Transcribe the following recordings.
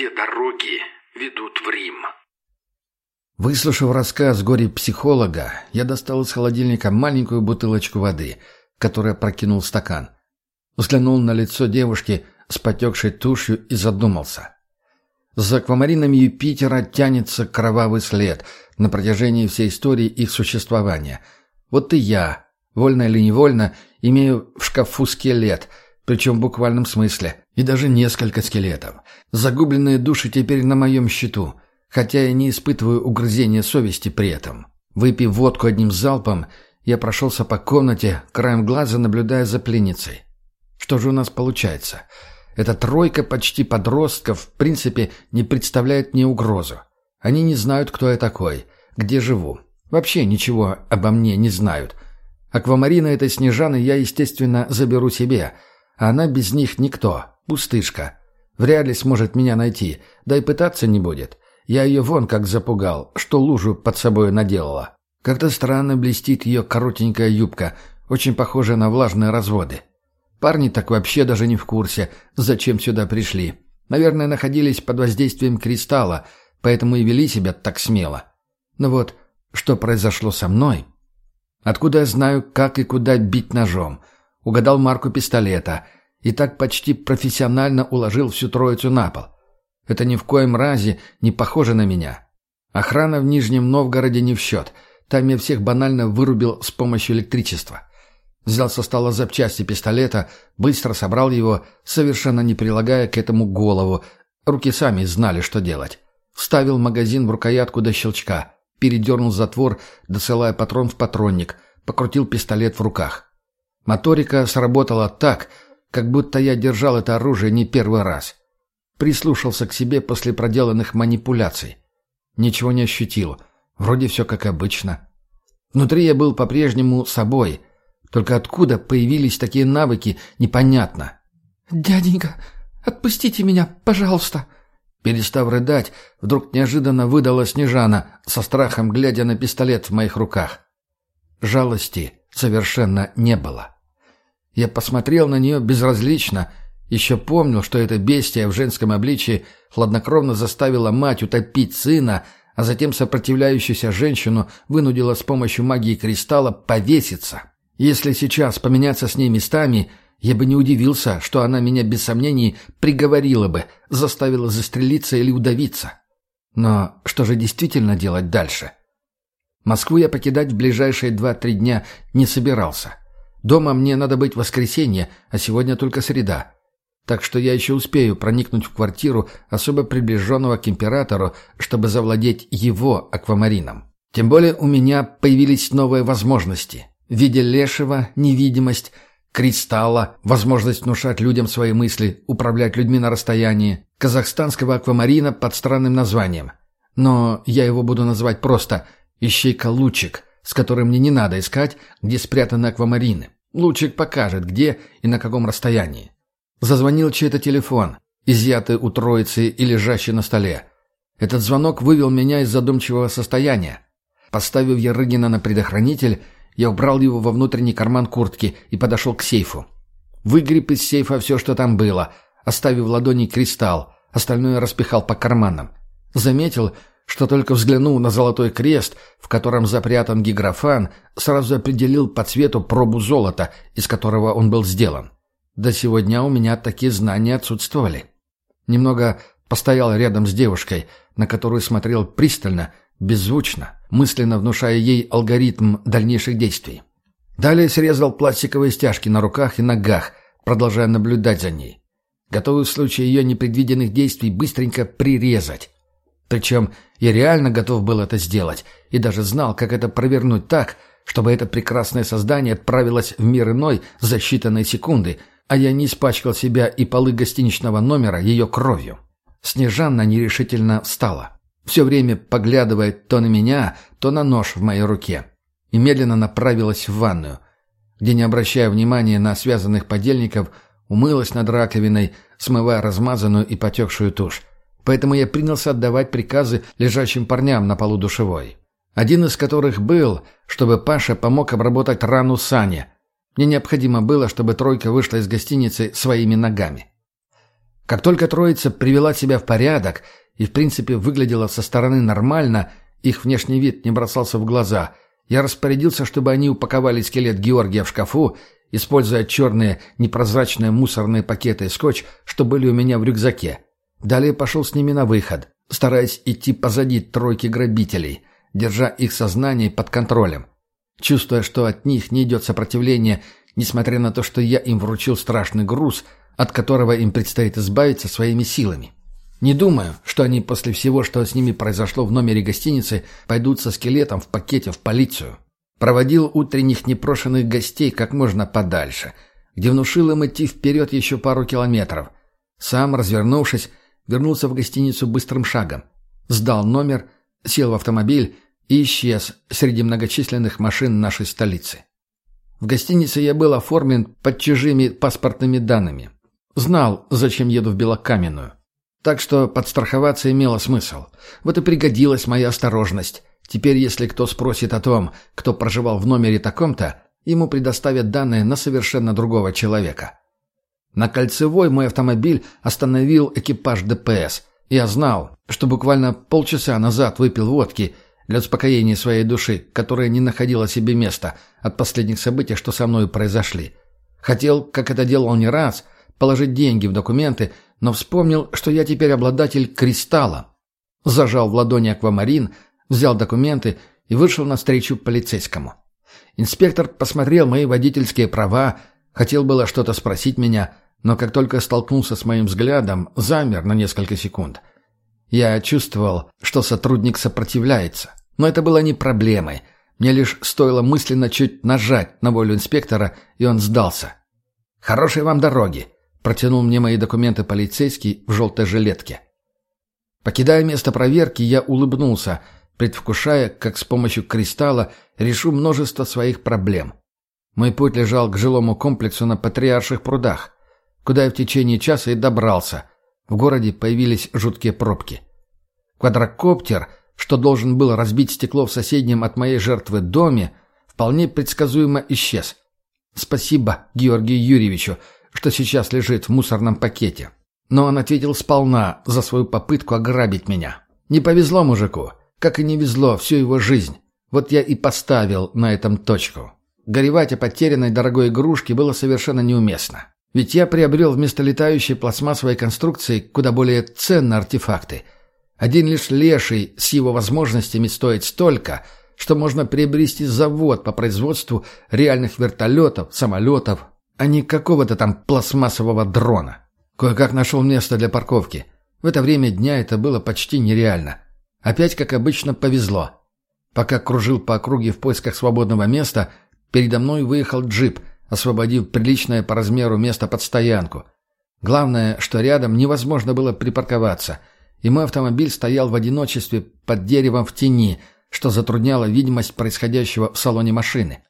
все дороги ведут в Рим. Выслушав рассказ горе-психолога, я достал из холодильника маленькую бутылочку воды, которая прокинул стакан. Взглянул на лицо девушки с потекшей тушью и задумался. За аквамаринами Юпитера тянется кровавый след на протяжении всей истории их существования. Вот и я, вольно или невольно, имею в шкафу скелет, причем в буквальном смысле, и даже несколько скелетов. Загубленные души теперь на моем счету — хотя я не испытываю угрызения совести при этом. Выпив водку одним залпом, я прошелся по комнате, краем глаза наблюдая за пленницей. Что же у нас получается? Эта тройка почти подростков, в принципе, не представляет мне угрозу. Они не знают, кто я такой, где живу. Вообще ничего обо мне не знают. Аквамарина этой Снежаны я, естественно, заберу себе, а она без них никто, пустышка. Вряд ли сможет меня найти, да и пытаться не будет. Я ее вон как запугал, что лужу под собой наделала. Как-то странно блестит ее коротенькая юбка, очень похожая на влажные разводы. Парни так вообще даже не в курсе, зачем сюда пришли. Наверное, находились под воздействием кристалла, поэтому и вели себя так смело. Но вот, что произошло со мной? Откуда я знаю, как и куда бить ножом? Угадал марку пистолета и так почти профессионально уложил всю троицу на пол. Это ни в коем разе не похоже на меня. Охрана в Нижнем Новгороде не в счет. Там я всех банально вырубил с помощью электричества. Взял со стола запчасти пистолета, быстро собрал его, совершенно не прилагая к этому голову. Руки сами знали, что делать. Вставил магазин в рукоятку до щелчка, передернул затвор, досылая патрон в патронник, покрутил пистолет в руках. Моторика сработала так, как будто я держал это оружие не первый раз. Прислушался к себе после проделанных манипуляций. Ничего не ощутил. Вроде все как обычно. Внутри я был по-прежнему собой. Только откуда появились такие навыки, непонятно. «Дяденька, отпустите меня, пожалуйста!» Перестав рыдать, вдруг неожиданно выдала Снежана, со страхом глядя на пистолет в моих руках. Жалости совершенно не было. Я посмотрел на нее безразлично еще помнил, что это бестия в женском обличии хладнокровно заставила мать утопить сына, а затем сопротивляющуюся женщину вынудила с помощью магии кристалла повеситься. Если сейчас поменяться с ней местами, я бы не удивился, что она меня без сомнений приговорила бы, заставила застрелиться или удавиться. Но что же действительно делать дальше? Москву я покидать в ближайшие два-три дня не собирался. Дома мне надо быть в воскресенье, а сегодня только среда так что я еще успею проникнуть в квартиру особо приближенного к императору, чтобы завладеть его аквамарином. Тем более у меня появились новые возможности. В виде лешего, невидимость, кристалла, возможность внушать людям свои мысли, управлять людьми на расстоянии, казахстанского аквамарина под странным названием. Но я его буду называть просто «Ищейка-лучик», с которым мне не надо искать, где спрятаны аквамарины. Лучик покажет, где и на каком расстоянии. Зазвонил чей-то телефон, изъятый у троицы и лежащий на столе. Этот звонок вывел меня из задумчивого состояния. Поставив Ярыгина на предохранитель, я убрал его во внутренний карман куртки и подошел к сейфу. Выгреб из сейфа все, что там было, оставив в ладони кристалл, остальное распихал по карманам. Заметил, что только взглянул на золотой крест, в котором запрятан гиграфан, сразу определил по цвету пробу золота, из которого он был сделан. До сегодня у меня такие знания отсутствовали. Немного постоял рядом с девушкой, на которую смотрел пристально, беззвучно, мысленно внушая ей алгоритм дальнейших действий. Далее срезал пластиковые стяжки на руках и ногах, продолжая наблюдать за ней. Готовый в случае ее непредвиденных действий быстренько прирезать. Причем я реально готов был это сделать и даже знал, как это провернуть так, чтобы это прекрасное создание отправилось в мир иной за считанные секунды, а я не испачкал себя и полы гостиничного номера ее кровью. Снежанна нерешительно встала, все время поглядывая то на меня, то на нож в моей руке, и медленно направилась в ванную, где, не обращая внимания на связанных подельников, умылась над раковиной, смывая размазанную и потекшую тушь. Поэтому я принялся отдавать приказы лежащим парням на полу душевой. Один из которых был, чтобы Паша помог обработать рану Сане – мне необходимо было, чтобы тройка вышла из гостиницы своими ногами. Как только троица привела себя в порядок и, в принципе, выглядела со стороны нормально, их внешний вид не бросался в глаза, я распорядился, чтобы они упаковали скелет Георгия в шкафу, используя черные непрозрачные мусорные пакеты и скотч, что были у меня в рюкзаке. Далее пошел с ними на выход, стараясь идти позади тройки грабителей, держа их сознание под контролем. Чувствуя, что от них не идет сопротивление, несмотря на то, что я им вручил страшный груз, от которого им предстоит избавиться своими силами. Не думаю, что они после всего, что с ними произошло в номере гостиницы, пойдут со скелетом в пакете в полицию. Проводил утренних непрошенных гостей как можно подальше, где внушил им идти вперед еще пару километров. Сам, развернувшись, вернулся в гостиницу быстрым шагом. Сдал номер, сел в автомобиль и исчез среди многочисленных машин нашей столицы. В гостинице я был оформлен под чужими паспортными данными. Знал, зачем еду в Белокаменную. Так что подстраховаться имело смысл. Вот и пригодилась моя осторожность. Теперь, если кто спросит о том, кто проживал в номере таком-то, ему предоставят данные на совершенно другого человека. На Кольцевой мой автомобиль остановил экипаж ДПС. Я знал, что буквально полчаса назад выпил водки для успокоения своей души, которая не находила себе места от последних событий, что со мной произошли. Хотел, как это делал не раз, положить деньги в документы, но вспомнил, что я теперь обладатель кристалла. Зажал в ладони аквамарин, взял документы и вышел навстречу полицейскому. Инспектор посмотрел мои водительские права, хотел было что-то спросить меня, но как только столкнулся с моим взглядом, замер на несколько секунд. Я чувствовал, что сотрудник сопротивляется, но это было не проблемой. Мне лишь стоило мысленно чуть нажать на волю инспектора, и он сдался. «Хорошей вам дороги!» — протянул мне мои документы полицейский в желтой жилетке. Покидая место проверки, я улыбнулся, предвкушая, как с помощью кристалла решу множество своих проблем. Мой путь лежал к жилому комплексу на Патриарших прудах куда я в течение часа и добрался. В городе появились жуткие пробки. Квадрокоптер, что должен был разбить стекло в соседнем от моей жертвы доме, вполне предсказуемо исчез. Спасибо Георгию Юрьевичу, что сейчас лежит в мусорном пакете. Но он ответил сполна за свою попытку ограбить меня. Не повезло мужику, как и не везло всю его жизнь. Вот я и поставил на этом точку. Горевать о потерянной дорогой игрушке было совершенно неуместно. Ведь я приобрел вместо летающей пластмассовой конструкции куда более ценные артефакты. Один лишь леший с его возможностями стоит столько, что можно приобрести завод по производству реальных вертолетов, самолетов, а не какого-то там пластмассового дрона. Кое-как нашел место для парковки. В это время дня это было почти нереально. Опять, как обычно, повезло. Пока кружил по округе в поисках свободного места, передо мной выехал джип – освободив приличное по размеру место под стоянку. Главное, что рядом невозможно было припарковаться, и мой автомобиль стоял в одиночестве под деревом в тени, что затрудняло видимость происходящего в салоне машины.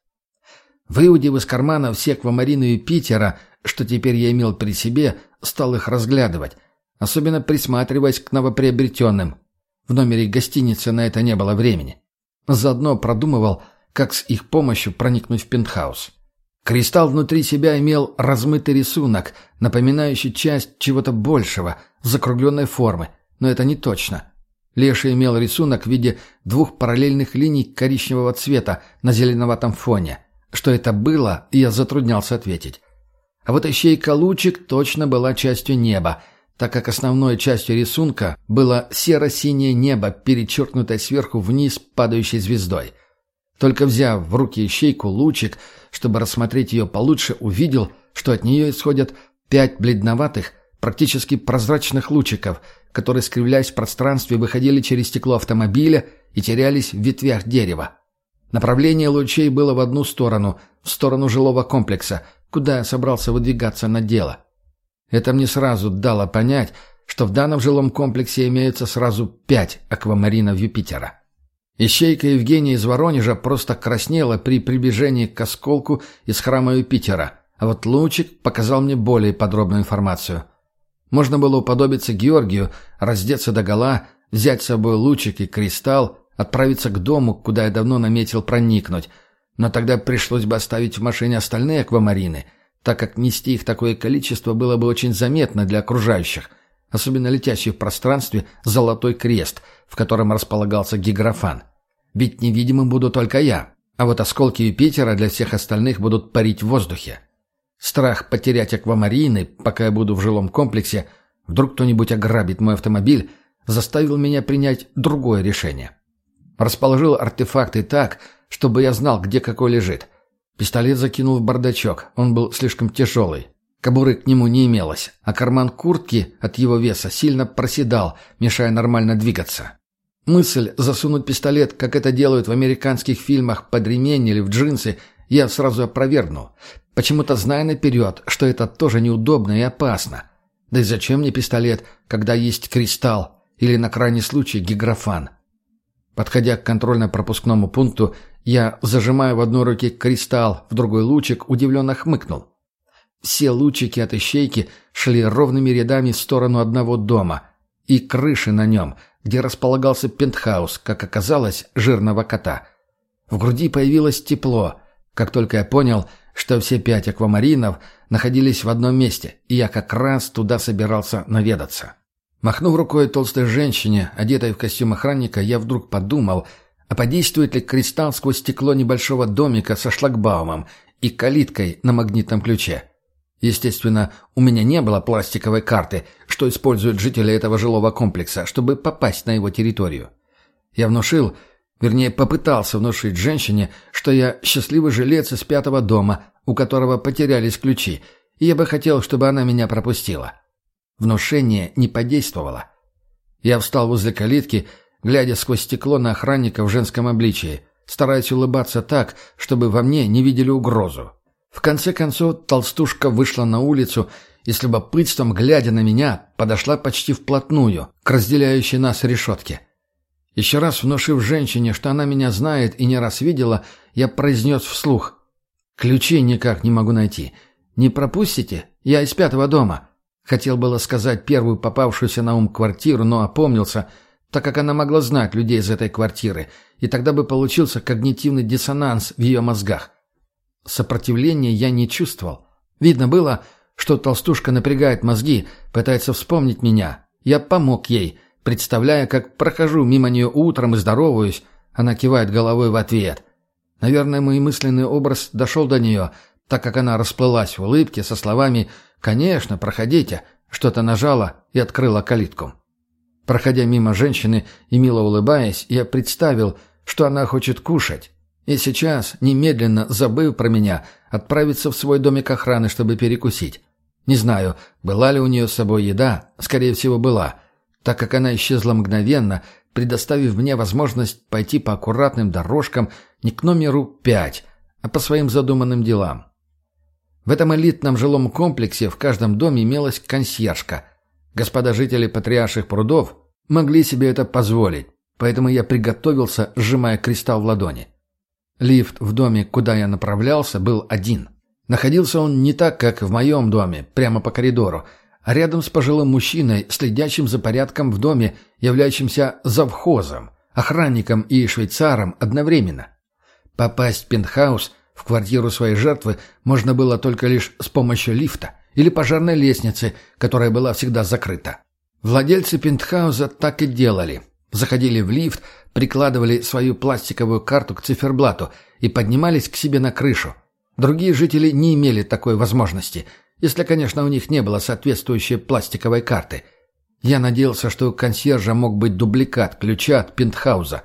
Выудив из кармана все аквамарины Юпитера, что теперь я имел при себе, стал их разглядывать, особенно присматриваясь к новоприобретенным. В номере гостиницы на это не было времени. Заодно продумывал, как с их помощью проникнуть в пентхаус. Кристалл внутри себя имел размытый рисунок, напоминающий часть чего-то большего, закругленной формы, но это не точно. Леша имел рисунок в виде двух параллельных линий коричневого цвета на зеленоватом фоне. Что это было, я затруднялся ответить. А вот ищейка-лучик точно была частью неба, так как основной частью рисунка было серо-синее небо, перечеркнутое сверху вниз падающей звездой. Только взяв в руки ищейку лучик, чтобы рассмотреть ее получше, увидел, что от нее исходят пять бледноватых, практически прозрачных лучиков, которые, скривляясь в пространстве, выходили через стекло автомобиля и терялись в ветвях дерева. Направление лучей было в одну сторону, в сторону жилого комплекса, куда я собрался выдвигаться на дело. Это мне сразу дало понять, что в данном жилом комплексе имеются сразу пять аквамаринов Юпитера. Ищейка Евгения из Воронежа просто краснела при приближении к осколку из храма Юпитера, а вот Лучик показал мне более подробную информацию. Можно было уподобиться Георгию, раздеться догола, взять с собой лучик и кристалл, отправиться к дому, куда я давно наметил проникнуть, но тогда пришлось бы оставить в машине остальные аквамарины, так как нести их такое количество было бы очень заметно для окружающих. Особенно летящий в пространстве золотой крест, в котором располагался гиграфан. Ведь невидимым буду только я, а вот осколки Юпитера для всех остальных будут парить в воздухе. Страх потерять аквамарины, пока я буду в жилом комплексе, вдруг кто-нибудь ограбит мой автомобиль, заставил меня принять другое решение. Расположил артефакты так, чтобы я знал, где какой лежит. Пистолет закинул в бардачок, он был слишком тяжелый. Кобуры к нему не имелось, а карман куртки от его веса сильно проседал, мешая нормально двигаться. Мысль засунуть пистолет, как это делают в американских фильмах, под ремень или в джинсы, я сразу опровергнул, почему-то зная наперед, что это тоже неудобно и опасно. Да и зачем мне пистолет, когда есть кристалл или, на крайний случай, гиграфан? Подходя к контрольно-пропускному пункту, я, зажимая в одной руке кристалл, в другой лучик, удивленно хмыкнул. Все лучики от ищейки шли ровными рядами в сторону одного дома и крыши на нем, где располагался пентхаус, как оказалось, жирного кота. В груди появилось тепло, как только я понял, что все пять аквамаринов находились в одном месте, и я как раз туда собирался наведаться. Махнув рукой толстой женщине, одетой в костюм охранника, я вдруг подумал, а подействует ли кристалл сквозь стекло небольшого домика со шлагбаумом и калиткой на магнитном ключе. Естественно, у меня не было пластиковой карты, что используют жители этого жилого комплекса, чтобы попасть на его территорию. Я внушил, вернее попытался внушить женщине, что я счастливый жилец из пятого дома, у которого потерялись ключи, и я бы хотел, чтобы она меня пропустила. Внушение не подействовало. Я встал возле калитки, глядя сквозь стекло на охранника в женском обличии, стараясь улыбаться так, чтобы во мне не видели угрозу. В конце концов толстушка вышла на улицу и с любопытством, глядя на меня, подошла почти вплотную к разделяющей нас решетке. Еще раз внушив женщине, что она меня знает и не раз видела, я произнес вслух. «Ключей никак не могу найти. Не пропустите? Я из пятого дома». Хотел было сказать первую попавшуюся на ум квартиру, но опомнился, так как она могла знать людей из этой квартиры, и тогда бы получился когнитивный диссонанс в ее мозгах. Сопротивления я не чувствовал. Видно было, что толстушка напрягает мозги, пытается вспомнить меня. Я помог ей, представляя, как прохожу мимо нее утром и здороваюсь. Она кивает головой в ответ. Наверное, мой мысленный образ дошел до нее, так как она расплылась в улыбке со словами «Конечно, проходите», что-то нажала и открыла калитку. Проходя мимо женщины и мило улыбаясь, я представил, что она хочет кушать. И сейчас, немедленно забыв про меня, отправиться в свой домик охраны, чтобы перекусить. Не знаю, была ли у нее с собой еда, скорее всего, была, так как она исчезла мгновенно, предоставив мне возможность пойти по аккуратным дорожкам не к номеру пять, а по своим задуманным делам. В этом элитном жилом комплексе в каждом доме имелась консьержка. Господа жители патриарших прудов могли себе это позволить, поэтому я приготовился, сжимая кристалл в ладони. Лифт в доме, куда я направлялся, был один. Находился он не так, как в моем доме, прямо по коридору, а рядом с пожилым мужчиной, следящим за порядком в доме, являющимся завхозом, охранником и швейцаром одновременно. Попасть в пентхаус – в квартиру своей жертвы можно было только лишь с помощью лифта или пожарной лестницы, которая была всегда закрыта. Владельцы пентхауза так и делали. Заходили в лифт, прикладывали свою пластиковую карту к циферблату и поднимались к себе на крышу. Другие жители не имели такой возможности, если, конечно, у них не было соответствующей пластиковой карты. Я надеялся, что у консьержа мог быть дубликат ключа от пентхауза,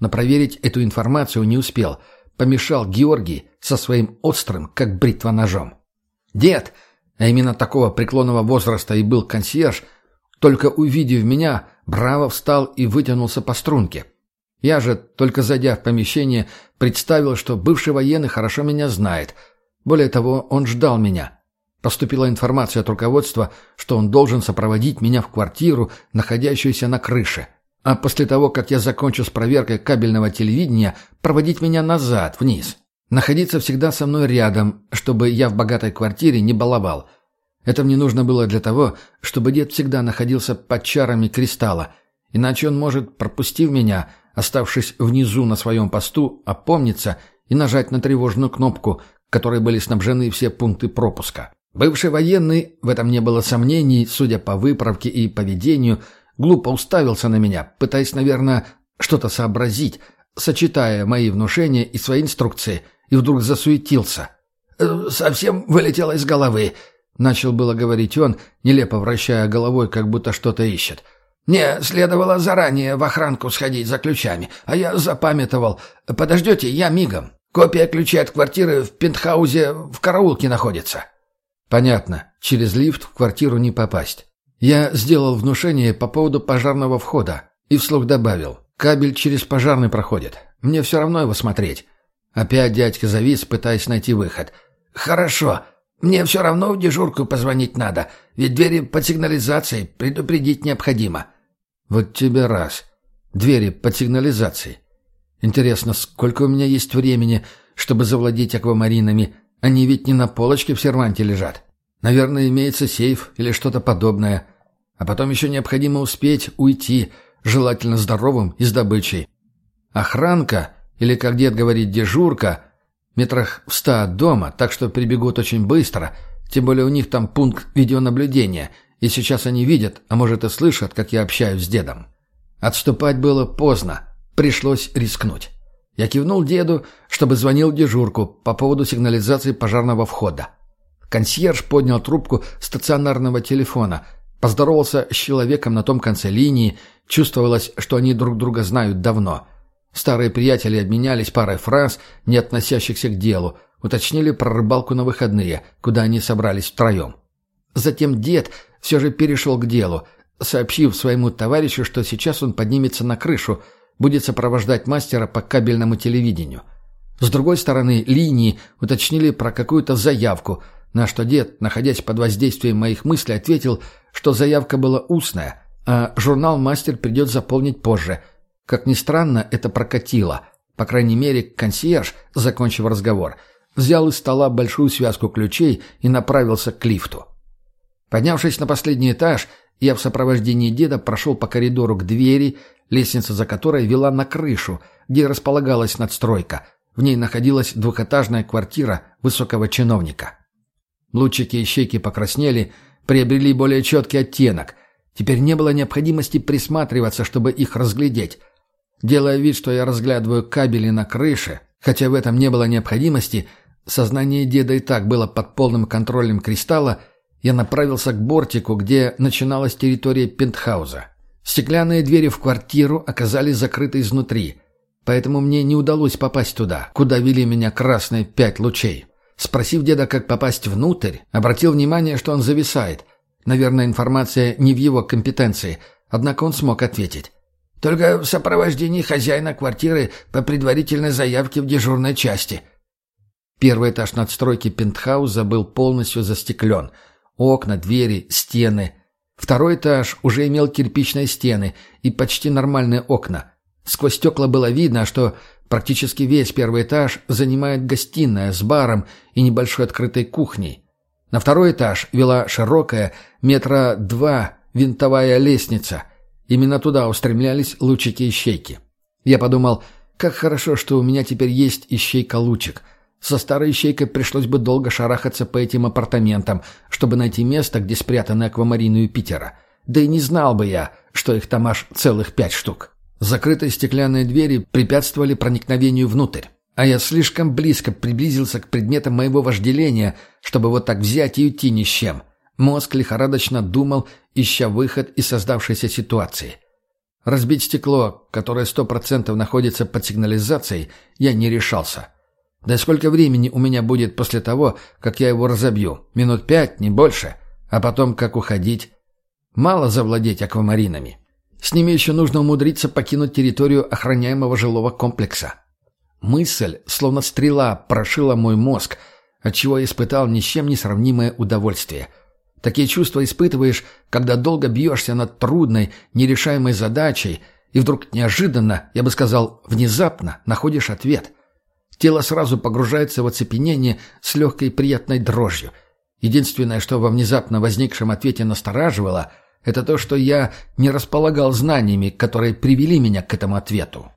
но проверить эту информацию не успел – помешал Георгий со своим острым, как бритва, ножом. Дед, а именно такого преклонного возраста и был консьерж, только увидев меня, браво встал и вытянулся по струнке. Я же, только зайдя в помещение, представил, что бывший военный хорошо меня знает. Более того, он ждал меня. Поступила информация от руководства, что он должен сопроводить меня в квартиру, находящуюся на крыше а после того, как я закончу с проверкой кабельного телевидения, проводить меня назад, вниз. Находиться всегда со мной рядом, чтобы я в богатой квартире не баловал. Это мне нужно было для того, чтобы дед всегда находился под чарами кристалла, иначе он может, пропустив меня, оставшись внизу на своем посту, опомниться и нажать на тревожную кнопку, которой были снабжены все пункты пропуска. Бывший военный, в этом не было сомнений, судя по выправке и поведению, глупо уставился на меня, пытаясь, наверное, что-то сообразить, сочетая мои внушения и свои инструкции, и вдруг засуетился. «Э, «Совсем вылетело из головы», — начал было говорить он, нелепо вращая головой, как будто что-то ищет. «Мне следовало заранее в охранку сходить за ключами, а я запамятовал. Подождете, я мигом. Копия ключей от квартиры в пентхаузе в караулке находится». Понятно, через лифт в квартиру не попасть. Я сделал внушение по поводу пожарного входа и вслух добавил. Кабель через пожарный проходит. Мне все равно его смотреть. Опять дядька завис, пытаясь найти выход. «Хорошо. Мне все равно в дежурку позвонить надо, ведь двери под сигнализацией предупредить необходимо». «Вот тебе раз. Двери под сигнализацией. Интересно, сколько у меня есть времени, чтобы завладеть аквамаринами, они ведь не на полочке в серванте лежат. Наверное, имеется сейф или что-то подобное. А потом еще необходимо успеть уйти, желательно здоровым и с добычей. Охранка, или, как дед говорит, дежурка, метрах в ста от дома, так что прибегут очень быстро, тем более у них там пункт видеонаблюдения, и сейчас они видят, а может и слышат, как я общаюсь с дедом. Отступать было поздно, пришлось рискнуть. Я кивнул деду, чтобы звонил дежурку по поводу сигнализации пожарного входа. Консьерж поднял трубку стационарного телефона, поздоровался с человеком на том конце линии, чувствовалось, что они друг друга знают давно. Старые приятели обменялись парой фраз, не относящихся к делу, уточнили про рыбалку на выходные, куда они собрались втроем. Затем дед все же перешел к делу, сообщив своему товарищу, что сейчас он поднимется на крышу – будет сопровождать мастера по кабельному телевидению. С другой стороны линии уточнили про какую-то заявку, на что дед, находясь под воздействием моих мыслей, ответил, что заявка была устная, а журнал «Мастер» придет заполнить позже. Как ни странно, это прокатило. По крайней мере, консьерж, закончив разговор, взял из стола большую связку ключей и направился к лифту. Поднявшись на последний этаж, я в сопровождении деда прошел по коридору к двери, лестница за которой вела на крышу, где располагалась надстройка. В ней находилась двухэтажная квартира высокого чиновника. Лучики и щеки покраснели, приобрели более четкий оттенок. Теперь не было необходимости присматриваться, чтобы их разглядеть. Делая вид, что я разглядываю кабели на крыше, хотя в этом не было необходимости, сознание деда и так было под полным контролем кристалла, я направился к бортику, где начиналась территория пентхауза. Стеклянные двери в квартиру оказались закрыты изнутри, поэтому мне не удалось попасть туда, куда вели меня красные пять лучей. Спросив деда, как попасть внутрь, обратил внимание, что он зависает. Наверное, информация не в его компетенции, однако он смог ответить. «Только в сопровождении хозяина квартиры по предварительной заявке в дежурной части». Первый этаж надстройки пентхауза был полностью застеклен. Окна, двери, стены — Второй этаж уже имел кирпичные стены и почти нормальные окна. Сквозь стекла было видно, что практически весь первый этаж занимает гостиная с баром и небольшой открытой кухней. На второй этаж вела широкая, метра два, винтовая лестница. Именно туда устремлялись лучики-ищейки. Я подумал, как хорошо, что у меня теперь есть ищейка-лучик — со старой ищейкой пришлось бы долго шарахаться по этим апартаментам, чтобы найти место, где спрятаны аквамарины Юпитера. Да и не знал бы я, что их там аж целых пять штук. Закрытые стеклянные двери препятствовали проникновению внутрь. А я слишком близко приблизился к предметам моего вожделения, чтобы вот так взять и уйти ни с чем. Мозг лихорадочно думал, ища выход из создавшейся ситуации. Разбить стекло, которое сто процентов находится под сигнализацией, я не решался. Да сколько времени у меня будет после того, как я его разобью? Минут пять, не больше. А потом как уходить? Мало завладеть аквамаринами. С ними еще нужно умудриться покинуть территорию охраняемого жилого комплекса. Мысль, словно стрела, прошила мой мозг, отчего я испытал ни с чем не сравнимое удовольствие. Такие чувства испытываешь, когда долго бьешься над трудной, нерешаемой задачей, и вдруг неожиданно, я бы сказал, внезапно находишь ответ — Тело сразу погружается в оцепенение с легкой приятной дрожью. Единственное, что во внезапно возникшем ответе настораживало, это то, что я не располагал знаниями, которые привели меня к этому ответу.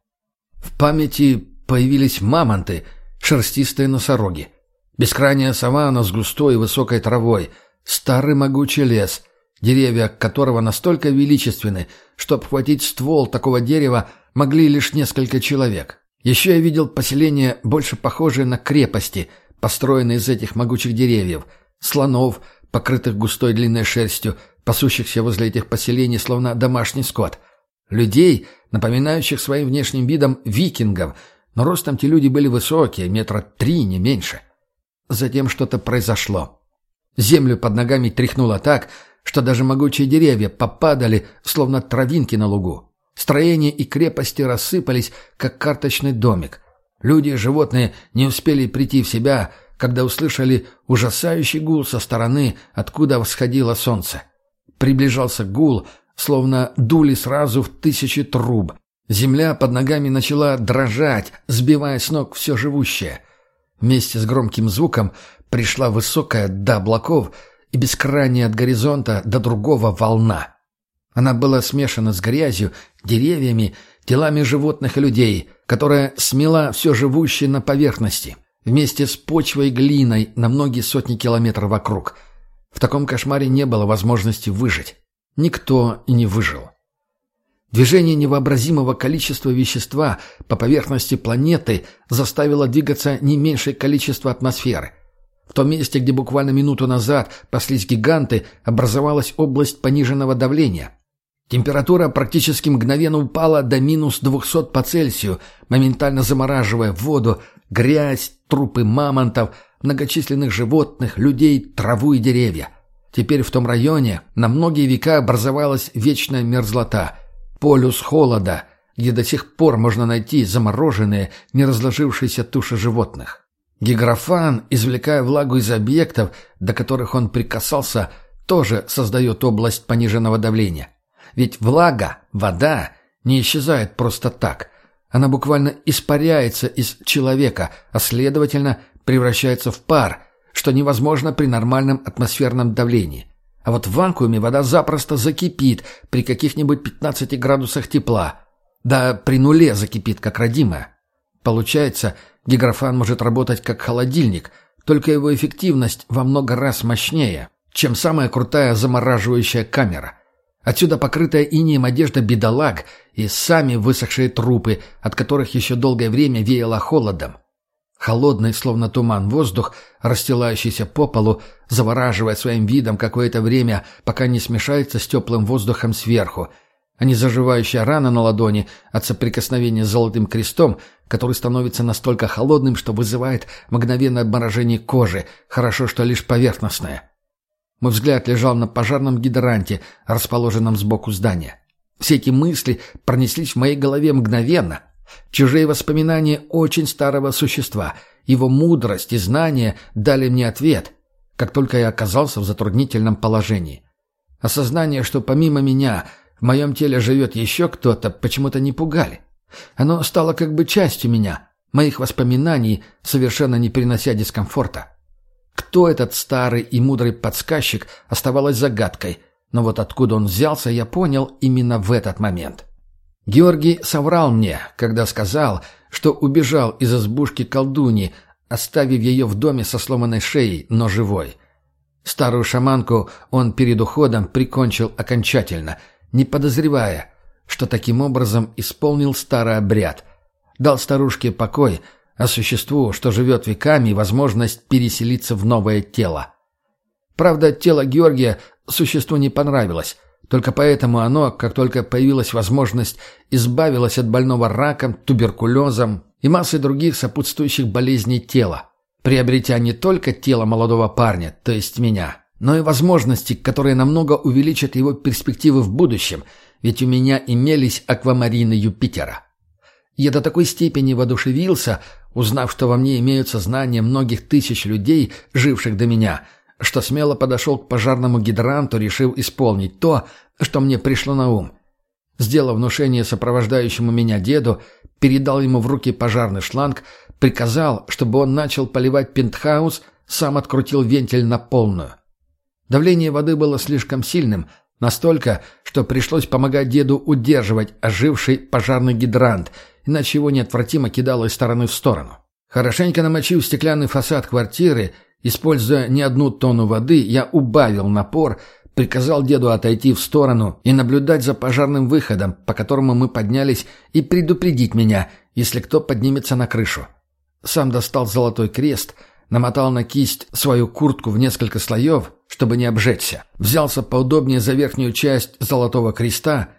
В памяти появились мамонты, шерстистые носороги. Бескрайняя саванна с густой и высокой травой, старый могучий лес, деревья которого настолько величественны, что обхватить ствол такого дерева могли лишь несколько человек. Еще я видел поселения, больше похожие на крепости, построенные из этих могучих деревьев, слонов, покрытых густой длинной шерстью, пасущихся возле этих поселений, словно домашний скот. Людей, напоминающих своим внешним видом викингов, но ростом те люди были высокие, метра три, не меньше. Затем что-то произошло. Землю под ногами тряхнуло так, что даже могучие деревья попадали, словно травинки на лугу. Строения и крепости рассыпались, как карточный домик. Люди и животные не успели прийти в себя, когда услышали ужасающий гул со стороны, откуда восходило солнце. Приближался гул, словно дули сразу в тысячи труб. Земля под ногами начала дрожать, сбивая с ног все живущее. Вместе с громким звуком пришла высокая до облаков и бескрайняя от горизонта до другого волна. Она была смешана с грязью, деревьями, телами животных и людей, которая смела все живущее на поверхности, вместе с почвой и глиной на многие сотни километров вокруг. В таком кошмаре не было возможности выжить. Никто и не выжил. Движение невообразимого количества вещества по поверхности планеты заставило двигаться не меньшее количество атмосферы. В том месте, где буквально минуту назад паслись гиганты, образовалась область пониженного давления. Температура практически мгновенно упала до минус 200 по Цельсию, моментально замораживая воду, грязь, трупы мамонтов, многочисленных животных, людей, траву и деревья. Теперь в том районе на многие века образовалась вечная мерзлота – полюс холода, где до сих пор можно найти замороженные, не разложившиеся туши животных. Гиграфан, извлекая влагу из объектов, до которых он прикасался, тоже создает область пониженного давления. Ведь влага, вода, не исчезает просто так. Она буквально испаряется из человека, а следовательно превращается в пар, что невозможно при нормальном атмосферном давлении. А вот в вакууме вода запросто закипит при каких-нибудь 15 градусах тепла. Да при нуле закипит, как родимая. Получается, гиграфан может работать как холодильник, только его эффективность во много раз мощнее, чем самая крутая замораживающая камера. Отсюда покрытая инеем одежда бедолаг и сами высохшие трупы, от которых еще долгое время веяло холодом. Холодный, словно туман, воздух, расстилающийся по полу, завораживая своим видом какое-то время, пока не смешается с теплым воздухом сверху, а не заживающая рана на ладони от соприкосновения с золотым крестом, который становится настолько холодным, что вызывает мгновенное обморожение кожи, хорошо, что лишь поверхностное. Мой взгляд лежал на пожарном гидранте, расположенном сбоку здания. Все эти мысли пронеслись в моей голове мгновенно, Чужие воспоминания очень старого существа, его мудрость и знания дали мне ответ, как только я оказался в затруднительном положении. Осознание, что помимо меня в моем теле живет еще кто-то, почему-то не пугали. Оно стало как бы частью меня, моих воспоминаний, совершенно не перенося дискомфорта. Кто этот старый и мудрый подсказчик, оставалось загадкой, но вот откуда он взялся, я понял именно в этот момент. Георгий соврал мне, когда сказал, что убежал из избушки колдуни, оставив ее в доме со сломанной шеей, но живой. Старую шаманку он перед уходом прикончил окончательно, не подозревая, что таким образом исполнил старый обряд. Дал старушке покой, а существу, что живет веками, возможность переселиться в новое тело. Правда, тело Георгия существу не понравилось, только поэтому оно, как только появилась возможность, избавилось от больного раком, туберкулезом и массой других сопутствующих болезней тела, приобретя не только тело молодого парня, то есть меня, но и возможности, которые намного увеличат его перспективы в будущем, ведь у меня имелись аквамарины Юпитера. Я до такой степени воодушевился, узнав, что во мне имеются знания многих тысяч людей, живших до меня – что смело подошел к пожарному гидранту, решив исполнить то, что мне пришло на ум. Сделав внушение сопровождающему меня деду, передал ему в руки пожарный шланг, приказал, чтобы он начал поливать пентхаус, сам открутил вентиль на полную. Давление воды было слишком сильным, настолько, что пришлось помогать деду удерживать оживший пожарный гидрант, иначе его неотвратимо кидало из стороны в сторону. Хорошенько намочив стеклянный фасад квартиры, используя не одну тонну воды, я убавил напор, приказал деду отойти в сторону и наблюдать за пожарным выходом, по которому мы поднялись, и предупредить меня, если кто поднимется на крышу. Сам достал золотой крест, намотал на кисть свою куртку в несколько слоев, чтобы не обжечься, взялся поудобнее за верхнюю часть золотого креста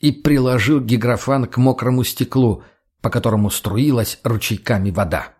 и приложил гиграфан к мокрому стеклу, по которому струилась ручейками вода.